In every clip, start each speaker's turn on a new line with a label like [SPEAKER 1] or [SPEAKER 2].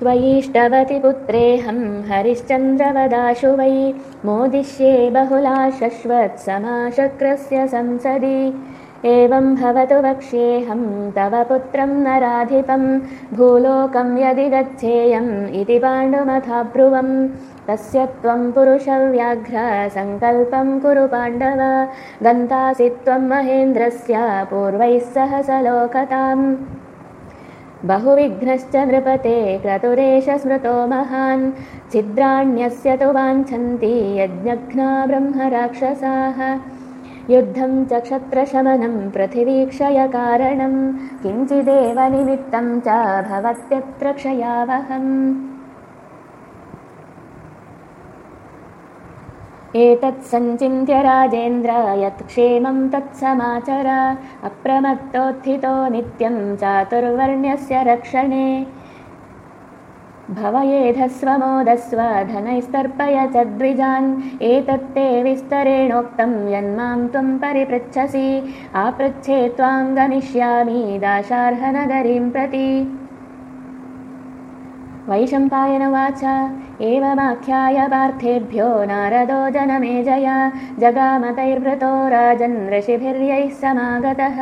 [SPEAKER 1] त्वयिष्टवति पुत्रेऽहं हरिश्चन्द्रवदाशु वै। मोदिष्ये बहुला शश्वत्समाशक्रस्य संसदि। एवं भवतु वक्ष्येऽहं तव पुत्रं नराधिपं। भूलोकं यदि गच्छेयम् इति पाण्डुमथाब्रुवम्। तस्य त्वं पुरुषव्याघ्र सङ्कल्पं कुरु पाण्डव। गन्तासि त्वं महेन्द्रस्य पूर्वैः सह सलोकताम् बहुविघ्नश्च नृपते क्रतुरेश स्मृतो महान्। छिद्राण्यस्य तु वाञ्छन्ति यज्ञघ्ना ब्रह्मराक्षसाः। युद्धं च क्षत्रशमनं पृथिवीक्षयकारणं किञ्चिदेव निमित्तं च भवत्यत्र क्षयावहम् एतत् सञ्चिन्त्य राजेन्द्र यत्क्षेमं तत्समाचर अप्रमत्तोत्थितो नित्यं चातुर्वर्ण्यस्य रक्षणे। भवयेधस्वमोदस्व धनैस्तर्पय च द्विजान् एतत्ते विस्तरेणोक्तं यन्मां त्वं परिपृच्छसि। आपृच्छे त्वां गमिष्यामि दाशार्हनगरीं प्रति वैशम्पायनवाच एवमाख्याय पार्थेभ्यो नारदो जनमेजय जगामतैर्भृतो राजन् ऋषिभिर्यैः समागतः।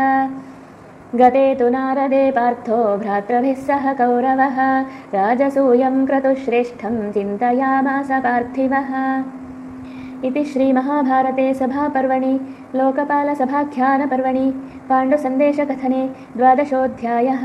[SPEAKER 1] गते तु नारदे पार्थो भ्रातृभिः सह कौरवः। राजसूयं क्रतुश्रेष्ठं चिन्तयामास पार्थिवः। इति श्रीमहाभारते सभापर्वणि लोकपालसभाख्यानपर्वणि पाण्डुसन्देशकथने द्वादशोऽध्यायः